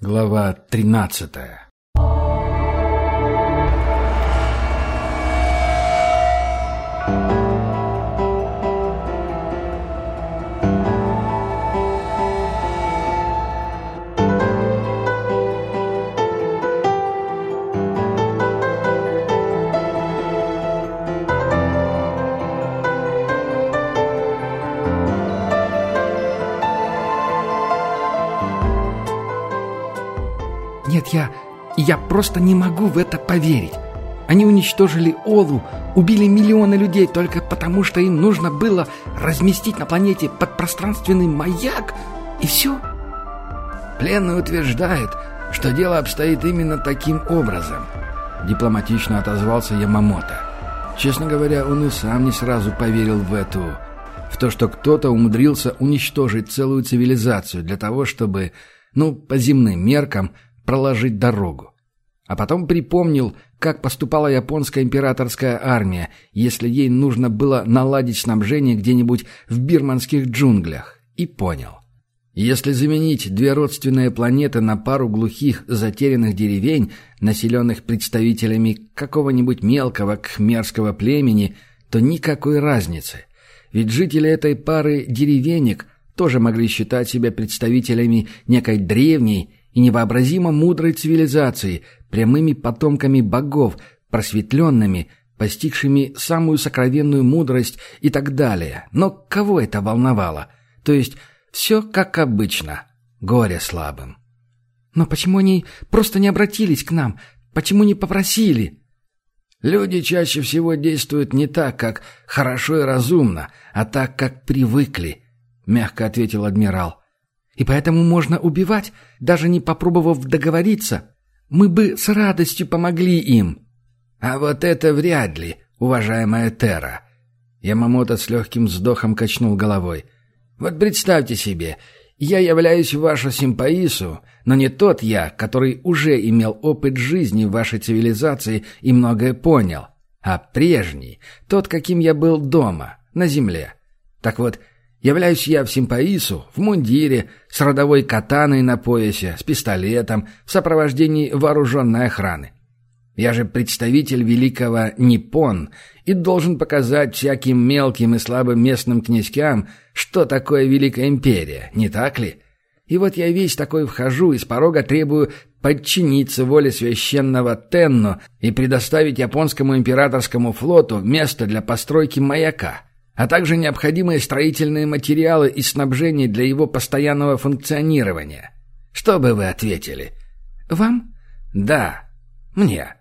Глава тринадцатая Я... я просто не могу в это поверить. Они уничтожили Олу, убили миллионы людей только потому, что им нужно было разместить на планете подпространственный маяк, и все. Пленный утверждает, что дело обстоит именно таким образом. Дипломатично отозвался Ямамото. Честно говоря, он и сам не сразу поверил в эту... В то, что кто-то умудрился уничтожить целую цивилизацию для того, чтобы, ну, по земным меркам, проложить дорогу. А потом припомнил, как поступала японская императорская армия, если ей нужно было наладить снабжение где-нибудь в бирманских джунглях. И понял. Если заменить две родственные планеты на пару глухих затерянных деревень, населенных представителями какого-нибудь мелкого кхмерского племени, то никакой разницы. Ведь жители этой пары деревенек тоже могли считать себя представителями некой древней и невообразимо мудрой цивилизации, прямыми потомками богов, просветленными, постигшими самую сокровенную мудрость и так далее. Но кого это волновало? То есть все как обычно. Горе слабым. Но почему они просто не обратились к нам? Почему не попросили? Люди чаще всего действуют не так, как хорошо и разумно, а так, как привыкли, мягко ответил адмирал. И поэтому можно убивать, даже не попробовав договориться. Мы бы с радостью помогли им. А вот это вряд ли, уважаемая Тера. Ямамото с легким вздохом качнул головой. Вот представьте себе, я являюсь вашу симпаису, но не тот я, который уже имел опыт жизни в вашей цивилизации и многое понял, а прежний, тот, каким я был дома, на земле. Так вот, Являюсь я в симпаису, в мундире, с родовой катаной на поясе, с пистолетом, в сопровождении вооруженной охраны. Я же представитель великого Ниппон и должен показать всяким мелким и слабым местным князькам, что такое Великая Империя, не так ли? И вот я весь такой вхожу и с порога требую подчиниться воле священного Тенно и предоставить японскому императорскому флоту место для постройки маяка а также необходимые строительные материалы и снабжение для его постоянного функционирования. Что бы вы ответили? Вам? Да, мне.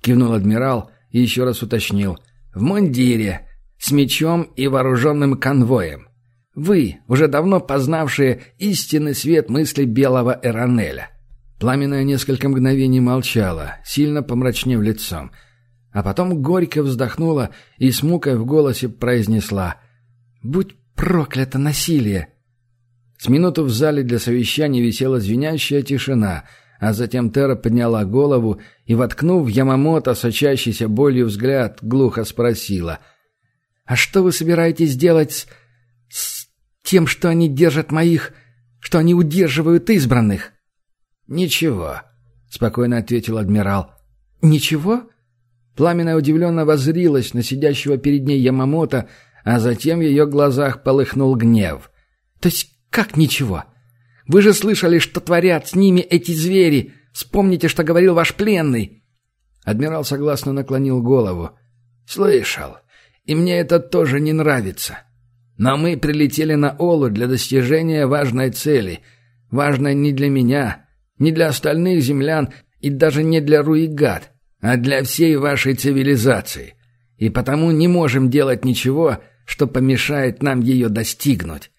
Кивнул адмирал и еще раз уточнил. В мундире, с мечом и вооруженным конвоем. Вы, уже давно познавшие истинный свет мысли белого Эронеля. Пламенная несколько мгновений молчала, сильно помрачнев лицом — а потом горько вздохнула и с мукой в голосе произнесла «Будь проклято насилие!». С минуту в зале для совещаний висела звенящая тишина, а затем Тера подняла голову и, воткнув Ямамото сочащийся болью взгляд, глухо спросила «А что вы собираетесь делать с... с тем, что они держат моих... что они удерживают избранных?» «Ничего», — спокойно ответил адмирал. «Ничего?» Пламена удивленно воззрилась на сидящего перед ней Ямамото, а затем в ее глазах полыхнул гнев. «То есть как ничего? Вы же слышали, что творят с ними эти звери! Вспомните, что говорил ваш пленный!» Адмирал согласно наклонил голову. «Слышал. И мне это тоже не нравится. Но мы прилетели на Олу для достижения важной цели. Важной не для меня, не для остальных землян и даже не для Руигат а для всей вашей цивилизации. И потому не можем делать ничего, что помешает нам ее достигнуть».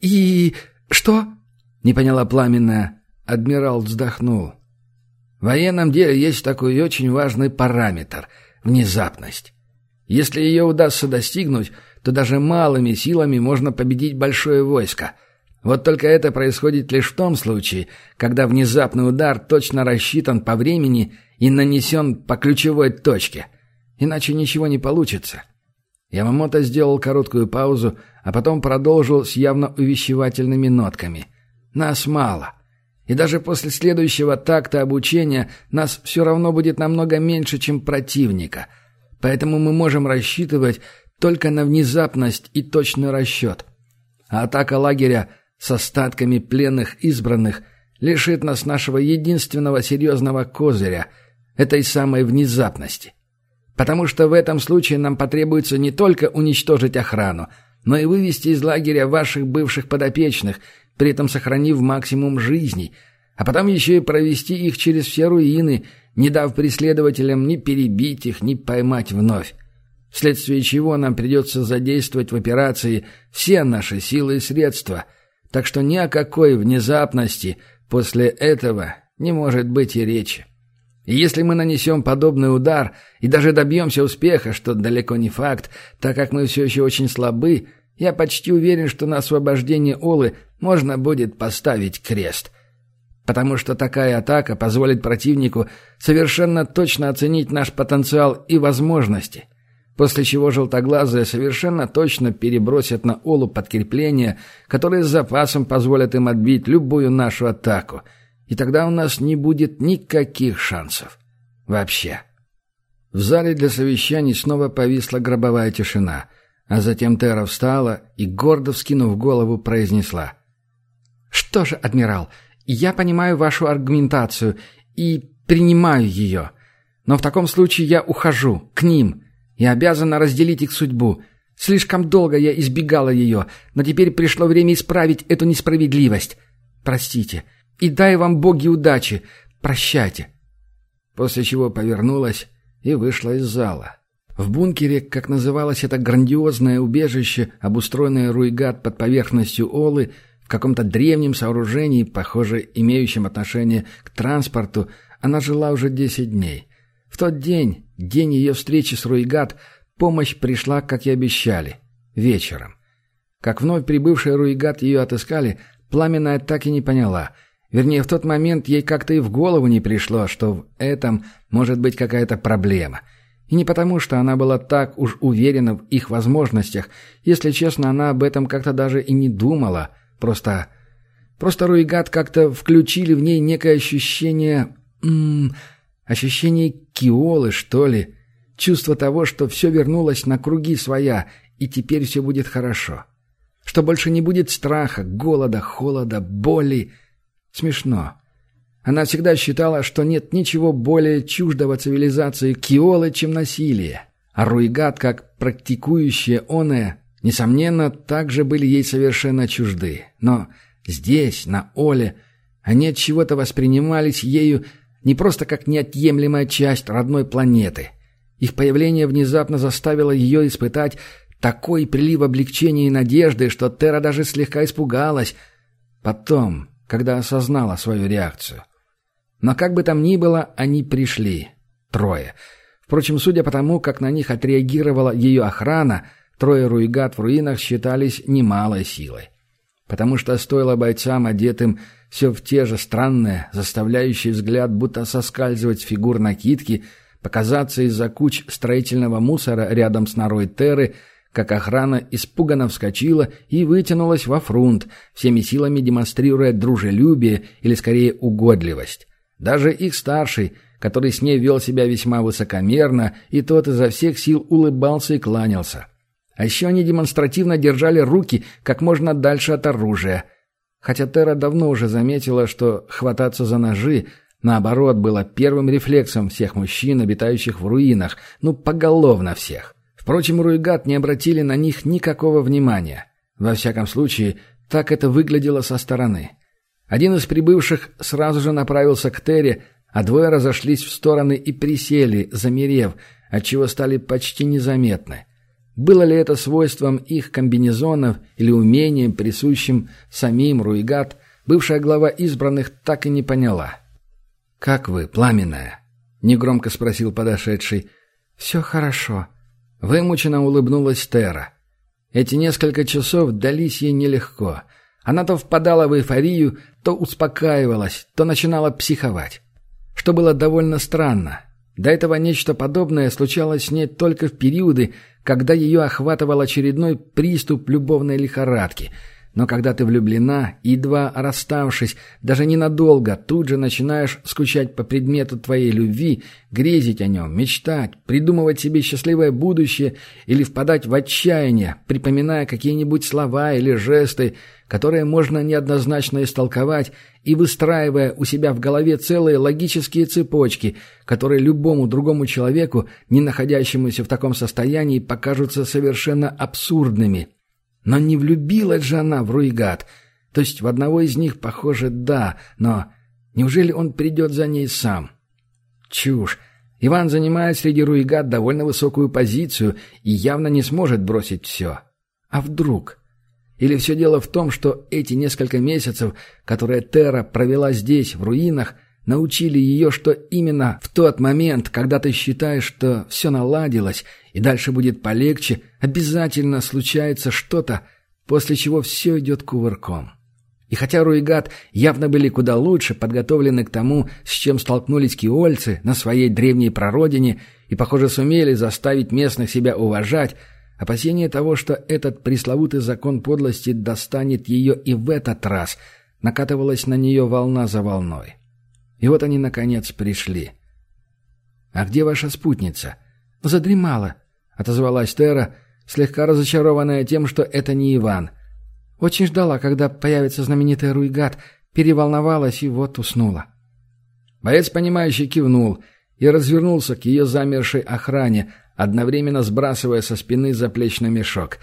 «И... что?» — не поняла пламенная. Адмирал вздохнул. В военном деле есть такой очень важный параметр — внезапность. Если ее удастся достигнуть, то даже малыми силами можно победить большое войско. Вот только это происходит лишь в том случае, когда внезапный удар точно рассчитан по времени и нанесен по ключевой точке. Иначе ничего не получится. Ямамото сделал короткую паузу, а потом продолжил с явно увещевательными нотками. «Нас мало. И даже после следующего такта обучения нас все равно будет намного меньше, чем противника. Поэтому мы можем рассчитывать только на внезапность и точный расчет. А атака лагеря с остатками пленных избранных лишит нас нашего единственного серьезного козыря – этой самой внезапности. Потому что в этом случае нам потребуется не только уничтожить охрану, но и вывести из лагеря ваших бывших подопечных, при этом сохранив максимум жизней, а потом еще и провести их через все руины, не дав преследователям ни перебить их, ни поймать вновь. Вследствие чего нам придется задействовать в операции все наши силы и средства, так что ни о какой внезапности после этого не может быть и речи. И если мы нанесем подобный удар и даже добьемся успеха, что далеко не факт, так как мы все еще очень слабы, я почти уверен, что на освобождение Олы можно будет поставить крест. Потому что такая атака позволит противнику совершенно точно оценить наш потенциал и возможности. После чего желтоглазые совершенно точно перебросят на Олу подкрепления, которые с запасом позволят им отбить любую нашу атаку – и тогда у нас не будет никаких шансов. Вообще. В зале для совещаний снова повисла гробовая тишина, а затем Тера встала и, гордо вскинув голову, произнесла. «Что же, адмирал, я понимаю вашу аргументацию и принимаю ее. Но в таком случае я ухожу, к ним, и обязана разделить их судьбу. Слишком долго я избегала ее, но теперь пришло время исправить эту несправедливость. Простите, и дай вам боги удачи. Прощайте». После чего повернулась и вышла из зала. В бункере, как называлось это грандиозное убежище, обустроенное Руйгат под поверхностью Олы, в каком-то древнем сооружении, похоже, имеющем отношение к транспорту, она жила уже десять дней. В тот день, день ее встречи с Руйгат, помощь пришла, как и обещали, вечером. Как вновь прибывшие Руйгат ее отыскали, Пламенная так и не поняла — Вернее, в тот момент ей как-то и в голову не пришло, что в этом может быть какая-то проблема. И не потому, что она была так уж уверена в их возможностях. Если честно, она об этом как-то даже и не думала. Просто... Просто Руигат как-то включили в ней некое ощущение... М ощущение киолы, что ли. Чувство того, что все вернулось на круги своя, и теперь все будет хорошо. Что больше не будет страха, голода, холода, боли Смешно. Она всегда считала, что нет ничего более чуждого цивилизации Киолы, чем насилие. А Руигат, как практикующие оное, несомненно, также были ей совершенно чужды. Но здесь, на Оле, они от чего-то воспринимались ею не просто как неотъемлемая часть родной планеты. Их появление внезапно заставило ее испытать такой прилив облегчения и надежды, что Тера даже слегка испугалась. Потом, когда осознала свою реакцию. Но как бы там ни было, они пришли. Трое. Впрочем, судя по тому, как на них отреагировала ее охрана, трое руигат в руинах считались немалой силой. Потому что стоило бойцам, одетым все в те же странные, заставляющие взгляд будто соскальзывать фигур накидки, показаться из-за куч строительного мусора рядом с норой Терры – как охрана испуганно вскочила и вытянулась во фрунт, всеми силами демонстрируя дружелюбие или скорее угодливость. Даже их старший, который с ней вел себя весьма высокомерно, и тот изо всех сил улыбался и кланялся. А еще они демонстративно держали руки как можно дальше от оружия. Хотя Тера давно уже заметила, что хвататься за ножи, наоборот, было первым рефлексом всех мужчин, обитающих в руинах, ну, поголовно всех. Впрочем, Руйгат не обратили на них никакого внимания. Во всяком случае, так это выглядело со стороны. Один из прибывших сразу же направился к Терри, а двое разошлись в стороны и присели, замерев, отчего стали почти незаметны. Было ли это свойством их комбинезонов или умением, присущим самим Руйгат, бывшая глава избранных так и не поняла. «Как вы, пламенная?» — негромко спросил подошедший. «Все хорошо», Вымученно улыбнулась Тера. Эти несколько часов дались ей нелегко. Она то впадала в эйфорию, то успокаивалась, то начинала психовать. Что было довольно странно. До этого нечто подобное случалось с ней только в периоды, когда ее охватывал очередной приступ любовной лихорадки. Но когда ты влюблена, едва расставшись, даже ненадолго, тут же начинаешь скучать по предмету твоей любви, грезить о нем, мечтать, придумывать себе счастливое будущее или впадать в отчаяние, припоминая какие-нибудь слова или жесты, которые можно неоднозначно истолковать, и выстраивая у себя в голове целые логические цепочки, которые любому другому человеку, не находящемуся в таком состоянии, покажутся совершенно абсурдными – но не влюбилась же она в Руигат. То есть в одного из них, похоже, да, но неужели он придет за ней сам? Чушь. Иван занимает среди Руигат довольно высокую позицию и явно не сможет бросить все. А вдруг? Или все дело в том, что эти несколько месяцев, которые Терра провела здесь, в руинах, научили ее, что именно в тот момент, когда ты считаешь, что все наладилось и дальше будет полегче, обязательно случается что-то, после чего все идет кувырком. И хотя Руигат явно были куда лучше подготовлены к тому, с чем столкнулись киольцы на своей древней прародине и, похоже, сумели заставить местных себя уважать, опасение того, что этот пресловутый закон подлости достанет ее и в этот раз, накатывалась на нее волна за волной. И вот они, наконец, пришли. «А где ваша спутница?» «Задремала», — отозвалась Тера, слегка разочарованная тем, что это не Иван. «Очень ждала, когда появится знаменитый Руйгат, переволновалась и вот уснула». Боец, понимающий, кивнул и развернулся к ее замершей охране, одновременно сбрасывая со спины заплечный мешок.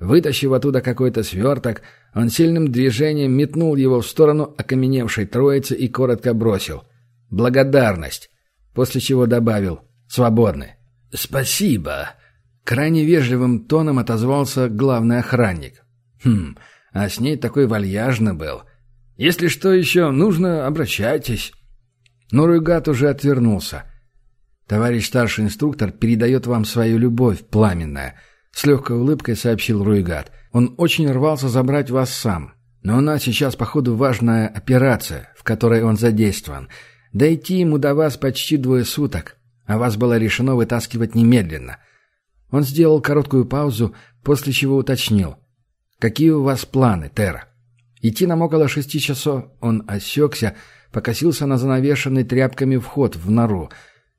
Вытащив оттуда какой-то сверток, он сильным движением метнул его в сторону окаменевшей троицы и коротко бросил. «Благодарность!» После чего добавил «Свободны!» «Спасибо!» Крайне вежливым тоном отозвался главный охранник. «Хм, а с ней такой вальяжный был. Если что еще нужно, обращайтесь». Но Руйгат уже отвернулся. «Товарищ старший инструктор передает вам свою любовь пламенная», — с легкой улыбкой сообщил Руйгат. Он очень рвался забрать вас сам. Но у нас сейчас, походу, важная операция, в которой он задействован. Дойти ему до вас почти двое суток, а вас было решено вытаскивать немедленно. Он сделал короткую паузу, после чего уточнил. «Какие у вас планы, Тера?» Идти нам около шести часов. Он осекся, покосился на занавешенный тряпками вход в нору.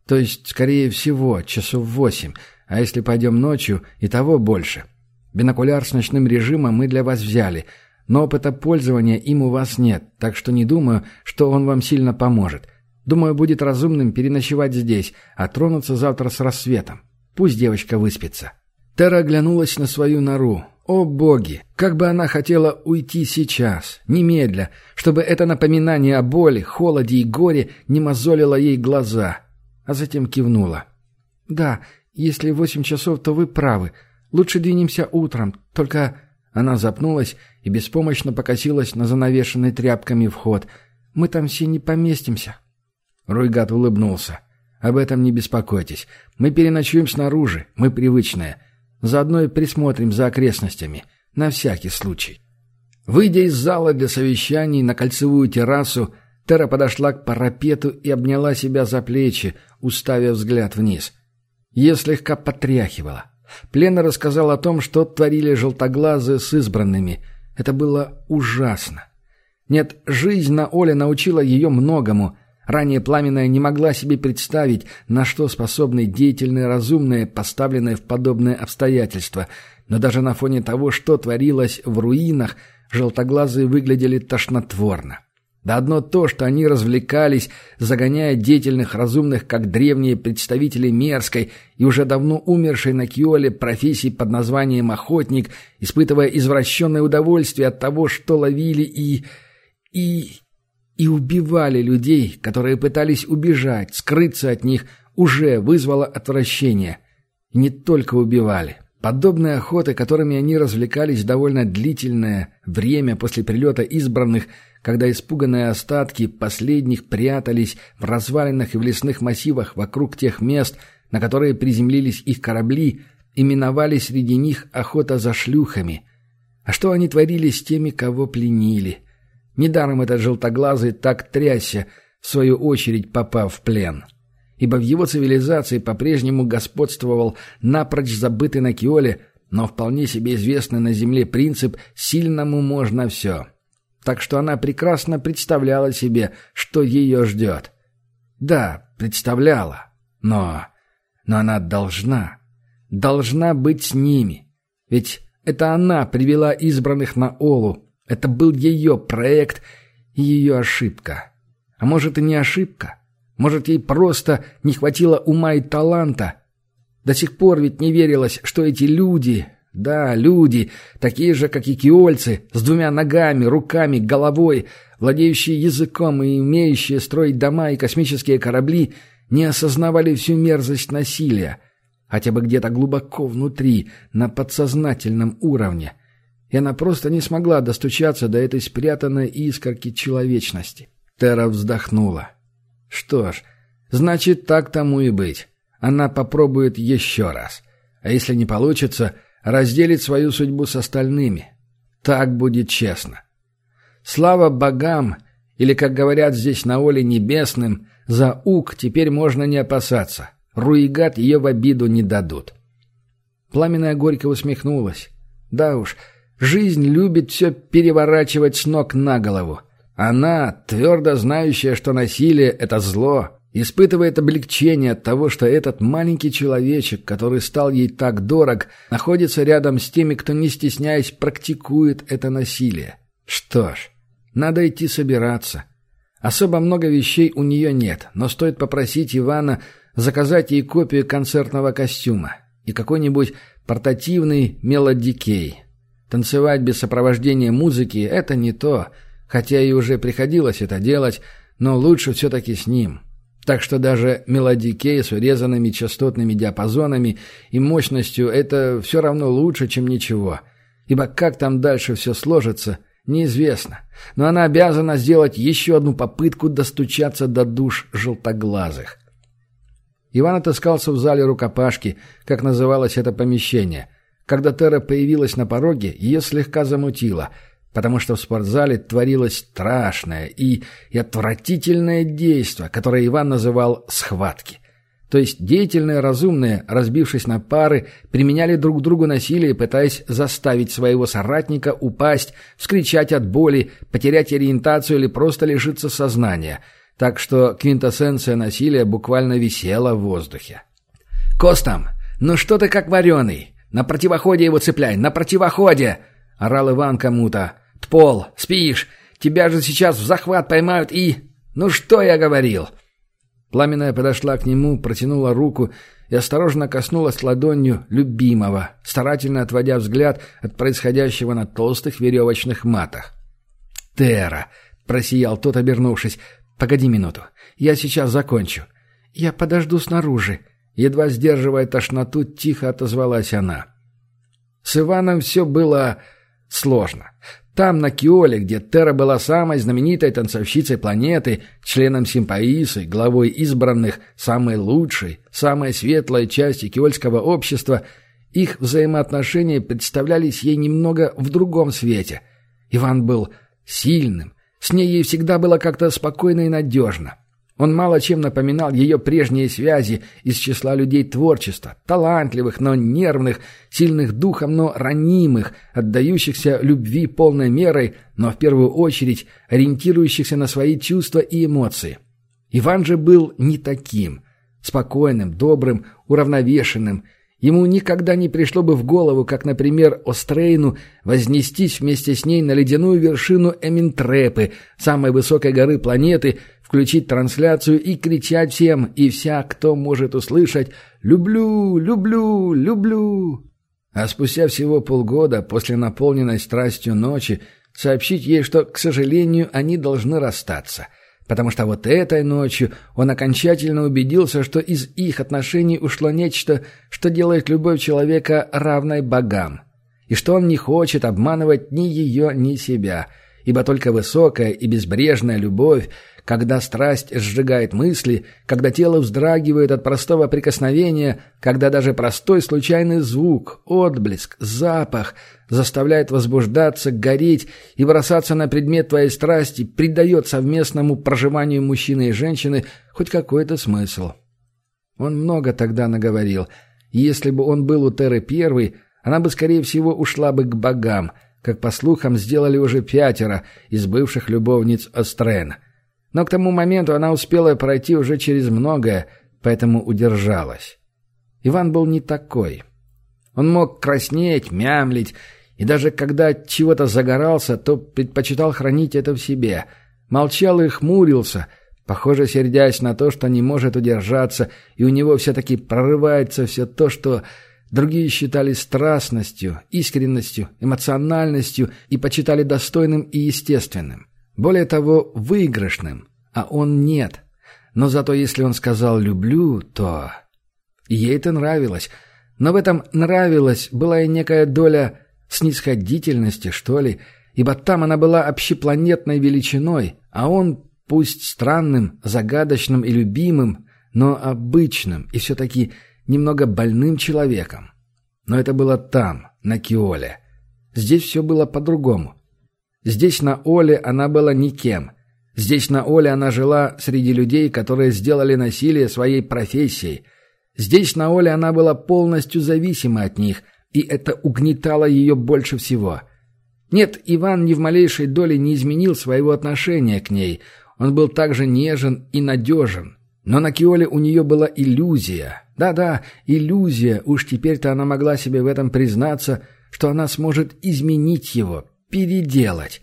То есть, скорее всего, часов восемь, а если пойдем ночью, и того больше. Бинокуляр с ночным режимом мы для вас взяли, но опыта пользования им у вас нет, так что не думаю, что он вам сильно поможет. Думаю, будет разумным переночевать здесь, а тронуться завтра с рассветом. Пусть девочка выспится». Тера оглянулась на свою нору. О боги! Как бы она хотела уйти сейчас, немедля, чтобы это напоминание о боли, холоде и горе не мозолило ей глаза. А затем кивнула. «Да, если восемь часов, то вы правы. Лучше двинемся утром, только...» Она запнулась и беспомощно покосилась на занавешенный тряпками вход. «Мы там все не поместимся». Руйгат улыбнулся. «Об этом не беспокойтесь. Мы переночуем снаружи, мы привычные. Заодно и присмотрим за окрестностями. На всякий случай». Выйдя из зала для совещаний на кольцевую террасу, Тера подошла к парапету и обняла себя за плечи, уставив взгляд вниз. Ее слегка потряхивало. Плена рассказал о том, что творили желтоглазые с избранными. Это было ужасно. Нет, жизнь на Оле научила ее многому. Ранее Пламенная не могла себе представить, на что способны деятельные разумные, поставленные в подобные обстоятельства. Но даже на фоне того, что творилось в руинах, желтоглазые выглядели тошнотворно. Да одно то, что они развлекались, загоняя деятельных разумных, как древние представители мерзкой и уже давно умершей на Киоле профессии под названием «охотник», испытывая извращенное удовольствие от того, что ловили и... и... и убивали людей, которые пытались убежать, скрыться от них, уже вызвало отвращение. И не только убивали. Подобные охоты, которыми они развлекались довольно длительное время после прилета избранных – когда испуганные остатки последних прятались в развалинах и в лесных массивах вокруг тех мест, на которые приземлились их корабли, именовали среди них охота за шлюхами. А что они творили с теми, кого пленили? Недаром этот желтоглазый так трясся, в свою очередь попав в плен. Ибо в его цивилизации по-прежнему господствовал напрочь забытый на Киоле но вполне себе известный на Земле принцип «сильному можно все». Так что она прекрасно представляла себе, что ее ждет. Да, представляла, но... Но она должна, должна быть с ними. Ведь это она привела избранных на Олу. Это был ее проект и ее ошибка. А может и не ошибка. Может, ей просто не хватило ума и таланта. До сих пор ведь не верилось, что эти люди, да, люди, такие же, как и киольцы, с двумя ногами, руками, головой, владеющие языком и умеющие строить дома и космические корабли, не осознавали всю мерзость насилия, хотя бы где-то глубоко внутри, на подсознательном уровне. И она просто не смогла достучаться до этой спрятанной искорки человечности. Тера вздохнула. Что ж, значит, так тому и быть. Она попробует еще раз. А если не получится, разделит свою судьбу с остальными. Так будет честно. Слава богам, или, как говорят здесь на Оле Небесным, за Ук теперь можно не опасаться. Руигат ее в обиду не дадут. Пламенная горько усмехнулась. Да уж, жизнь любит все переворачивать с ног на голову. Она, твердо знающая, что насилие — это зло, испытывает облегчение от того, что этот маленький человечек, который стал ей так дорог, находится рядом с теми, кто, не стесняясь, практикует это насилие. Что ж, надо идти собираться. Особо много вещей у нее нет, но стоит попросить Ивана заказать ей копию концертного костюма и какой-нибудь портативный мелодикей. Танцевать без сопровождения музыки — это не то — хотя и уже приходилось это делать, но лучше все-таки с ним. Так что даже мелодикей с урезанными частотными диапазонами и мощностью это все равно лучше, чем ничего. Ибо как там дальше все сложится, неизвестно. Но она обязана сделать еще одну попытку достучаться до душ желтоглазых. Иван отыскался в зале рукопашки, как называлось это помещение. Когда Тера появилась на пороге, ее слегка замутило – потому что в спортзале творилось страшное и, и отвратительное действо, которое Иван называл «схватки». То есть деятельные, разумные, разбившись на пары, применяли друг другу насилие, пытаясь заставить своего соратника упасть, вскричать от боли, потерять ориентацию или просто лишиться сознания. Так что квинтэссенция насилия буквально висела в воздухе. «Костам, ну что ты как вареный? На противоходе его цепляй, на противоходе!» — орал Иван кому-то. «Тпол, спишь? Тебя же сейчас в захват поймают и...» «Ну что я говорил?» Пламенная подошла к нему, протянула руку и осторожно коснулась ладонью любимого, старательно отводя взгляд от происходящего на толстых веревочных матах. «Тера!» — просиял тот, обернувшись. «Погоди минуту. Я сейчас закончу. Я подожду снаружи». Едва сдерживая тошноту, тихо отозвалась она. С Иваном все было сложно. Там, на Киоле, где Тера была самой знаменитой танцовщицей планеты, членом симпаисы, главой избранных, самой лучшей, самой светлой части киольского общества, их взаимоотношения представлялись ей немного в другом свете. Иван был сильным, с ней ей всегда было как-то спокойно и надежно. Он мало чем напоминал ее прежние связи из числа людей творчества, талантливых, но нервных, сильных духом, но ранимых, отдающихся любви полной мерой, но в первую очередь ориентирующихся на свои чувства и эмоции. Иван же был не таким. Спокойным, добрым, уравновешенным – Ему никогда не пришло бы в голову, как, например, Острейну, вознестись вместе с ней на ледяную вершину Эминтрепы, самой высокой горы планеты, включить трансляцию и кричать всем и вся, кто может услышать «Люблю, люблю, люблю». А спустя всего полгода после наполненной страстью ночи сообщить ей, что, к сожалению, они должны расстаться – потому что вот этой ночью он окончательно убедился, что из их отношений ушло нечто, что делает любовь человека равной богам, и что он не хочет обманывать ни ее, ни себя, ибо только высокая и безбрежная любовь когда страсть сжигает мысли, когда тело вздрагивает от простого прикосновения, когда даже простой случайный звук, отблеск, запах заставляет возбуждаться, гореть и бросаться на предмет твоей страсти, придает совместному проживанию мужчины и женщины хоть какой-то смысл. Он много тогда наговорил, если бы он был у Теры первый, она бы, скорее всего, ушла бы к богам, как, по слухам, сделали уже пятеро из бывших любовниц Острена. Но к тому моменту она успела пройти уже через многое, поэтому удержалась. Иван был не такой. Он мог краснеть, мямлить, и даже когда чего-то загорался, то предпочитал хранить это в себе. Молчал и хмурился, похоже, сердясь на то, что не может удержаться, и у него все-таки прорывается все то, что другие считали страстностью, искренностью, эмоциональностью и почитали достойным и естественным. Более того, выигрышным, а он нет. Но зато если он сказал «люблю», то... Ей это нравилось. Но в этом «нравилось» была и некая доля снисходительности, что ли, ибо там она была общепланетной величиной, а он, пусть странным, загадочным и любимым, но обычным и все-таки немного больным человеком. Но это было там, на Киоле. Здесь все было по-другому. Здесь на Оле она была никем. Здесь на Оле она жила среди людей, которые сделали насилие своей профессией. Здесь на Оле она была полностью зависима от них, и это угнетало ее больше всего. Нет, Иван ни в малейшей доле не изменил своего отношения к ней. Он был также нежен и надежен. Но на Киоле у нее была иллюзия. Да-да, иллюзия, уж теперь-то она могла себе в этом признаться, что она сможет изменить его, переделать,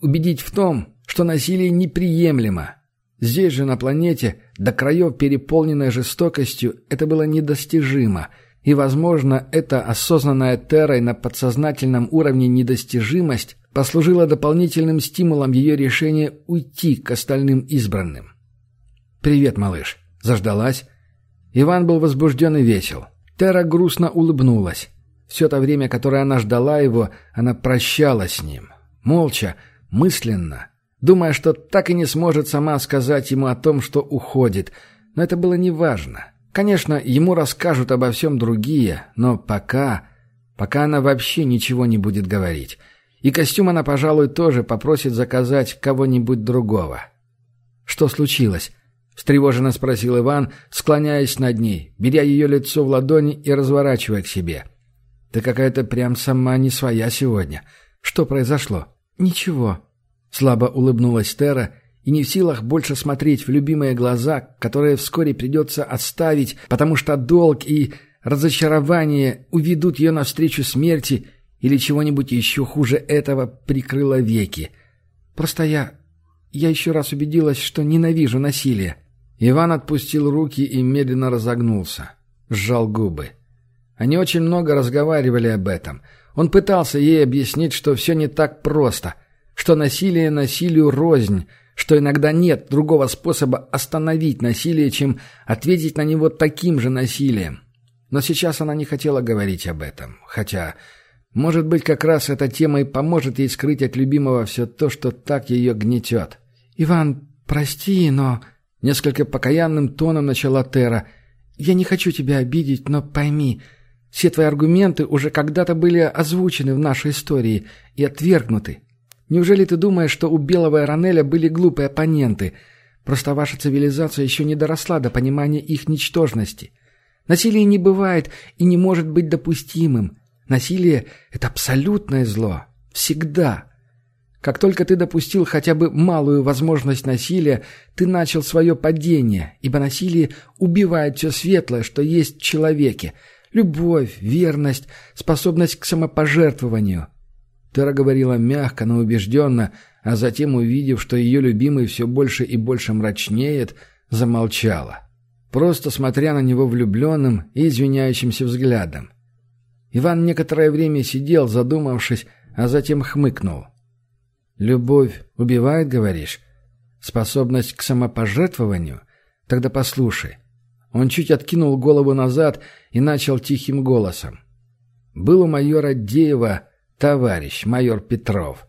убедить в том, что насилие неприемлемо. Здесь же, на планете, до краев переполненной жестокостью, это было недостижимо, и, возможно, эта осознанная террой на подсознательном уровне недостижимость послужила дополнительным стимулом ее решения уйти к остальным избранным. «Привет, малыш». Заждалась. Иван был возбужден и весел. Тера грустно улыбнулась. Все то время, которое она ждала его, она прощалась с ним. Молча, мысленно, думая, что так и не сможет сама сказать ему о том, что уходит. Но это было неважно. Конечно, ему расскажут обо всем другие, но пока... Пока она вообще ничего не будет говорить. И костюм она, пожалуй, тоже попросит заказать кого-нибудь другого. «Что случилось?» — встревоженно спросил Иван, склоняясь над ней, беря ее лицо в ладони и разворачивая к себе. — ты какая-то прям сама не своя сегодня. Что произошло? Ничего. Слабо улыбнулась Тера и не в силах больше смотреть в любимые глаза, которые вскоре придется отставить, потому что долг и разочарование уведут ее навстречу смерти или чего-нибудь еще хуже этого прикрыло веки. Просто я... Я еще раз убедилась, что ненавижу насилие. Иван отпустил руки и медленно разогнулся. Сжал губы. Они очень много разговаривали об этом. Он пытался ей объяснить, что все не так просто, что насилие насилию рознь, что иногда нет другого способа остановить насилие, чем ответить на него таким же насилием. Но сейчас она не хотела говорить об этом, хотя, может быть, как раз эта тема и поможет ей скрыть от любимого все то, что так ее гнетет. «Иван, прости, но...» Несколько покаянным тоном начала Тера. «Я не хочу тебя обидеть, но пойми, все твои аргументы уже когда-то были озвучены в нашей истории и отвергнуты. Неужели ты думаешь, что у Белого и Ранеля были глупые оппоненты? Просто ваша цивилизация еще не доросла до понимания их ничтожности. Насилие не бывает и не может быть допустимым. Насилие — это абсолютное зло. Всегда. Как только ты допустил хотя бы малую возможность насилия, ты начал свое падение, ибо насилие убивает все светлое, что есть в человеке — Любовь, верность, способность к самопожертвованию. Тера говорила мягко, но убежденно, а затем, увидев, что ее любимый все больше и больше мрачнеет, замолчала, просто смотря на него влюбленным и извиняющимся взглядом. Иван некоторое время сидел, задумавшись, а затем хмыкнул. «Любовь убивает, говоришь? Способность к самопожертвованию? Тогда послушай. Он чуть откинул голову назад и начал тихим голосом. «Был у майора Деева товарищ, майор Петров.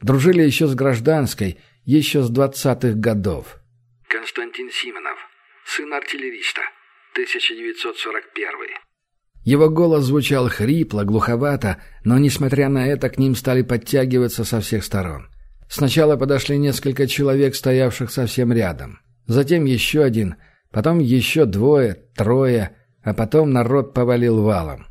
Дружили еще с гражданской, еще с двадцатых годов». «Константин Симонов, сын артиллериста, 1941 Его голос звучал хрипло, глуховато, но, несмотря на это, к ним стали подтягиваться со всех сторон. Сначала подошли несколько человек, стоявших совсем рядом. Затем еще один — Потом еще двое, трое, а потом народ повалил валом.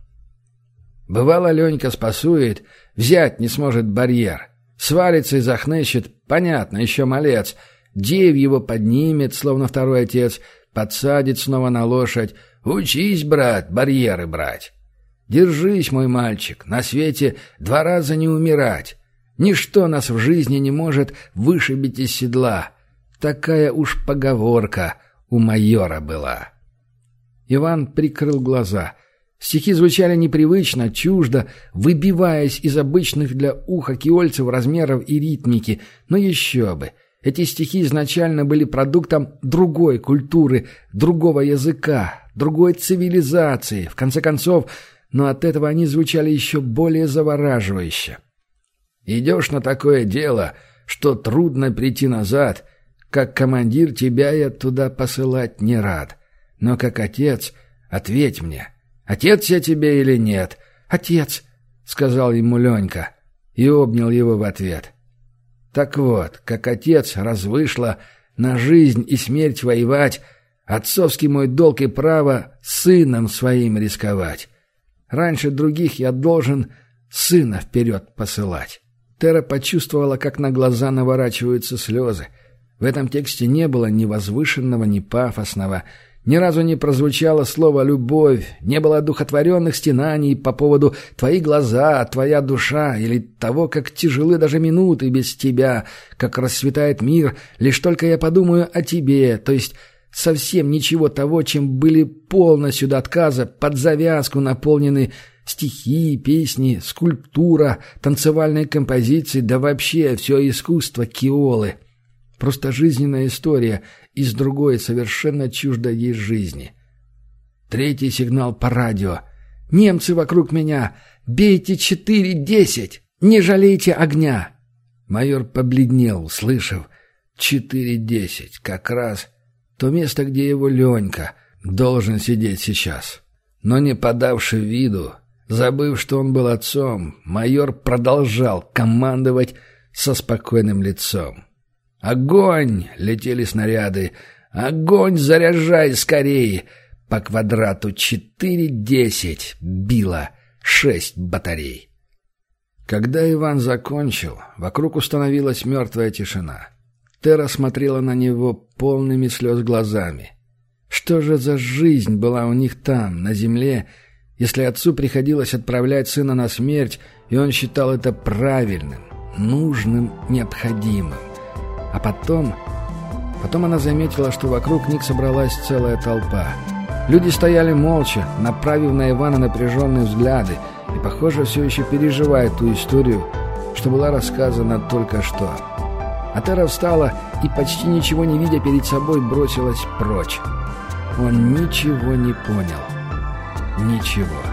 Бывало, Ленька спасует, взять не сможет барьер. Свалится и захнычет, понятно, еще малец. Дев его поднимет, словно второй отец, подсадит снова на лошадь. Учись, брат, барьеры брать. Держись, мой мальчик, на свете два раза не умирать. Ничто нас в жизни не может вышибить из седла. Такая уж поговорка у майора была. Иван прикрыл глаза. Стихи звучали непривычно, чуждо, выбиваясь из обычных для уха киольцев размеров и ритмики, но еще бы. Эти стихи изначально были продуктом другой культуры, другого языка, другой цивилизации. В конце концов, но от этого они звучали еще более завораживающе. «Идешь на такое дело, что трудно прийти назад. Как командир тебя я туда посылать не рад. Но как отец, ответь мне, отец я тебе или нет?» «Отец», — сказал ему Ленька, и обнял его в ответ. «Так вот, как отец раз вышло на жизнь и смерть воевать, отцовский мой долг и право сыном своим рисковать». Раньше других я должен сына вперед посылать. Тера почувствовала, как на глаза наворачиваются слезы. В этом тексте не было ни возвышенного, ни пафосного. Ни разу не прозвучало слово «любовь», не было духотворенных стенаний по поводу «твои глаза», «твоя душа» или того, как тяжелы даже минуты без тебя, как расцветает мир, лишь только я подумаю о тебе, то есть совсем ничего того, чем были полностью до отказа, под завязку наполнены стихи, песни, скульптура, танцевальные композиции, да вообще все искусство Киолы. Просто жизненная история из другой, совершенно чуждой ей жизни. Третий сигнал по радио. «Немцы вокруг меня! Бейте четыре десять! Не жалейте огня!» Майор побледнел, услышав «четыре десять». Как раз то место, где его Ленька должен сидеть сейчас. Но не подавши виду, забыв, что он был отцом, майор продолжал командовать со спокойным лицом. «Огонь!» — летели снаряды. «Огонь! Заряжай скорее!» По квадрату четыре-десять било шесть батарей. Когда Иван закончил, вокруг установилась мертвая тишина. Тера смотрела на него полными слез глазами. Что же за жизнь была у них там, на земле, если отцу приходилось отправлять сына на смерть, и он считал это правильным, нужным, необходимым. А потом... Потом она заметила, что вокруг них собралась целая толпа. Люди стояли молча, направив на Ивана напряженные взгляды, и, похоже, все еще переживая ту историю, что была рассказана только что. Атера встала и, почти ничего не видя перед собой, бросилась прочь. Он ничего не понял. Ничего.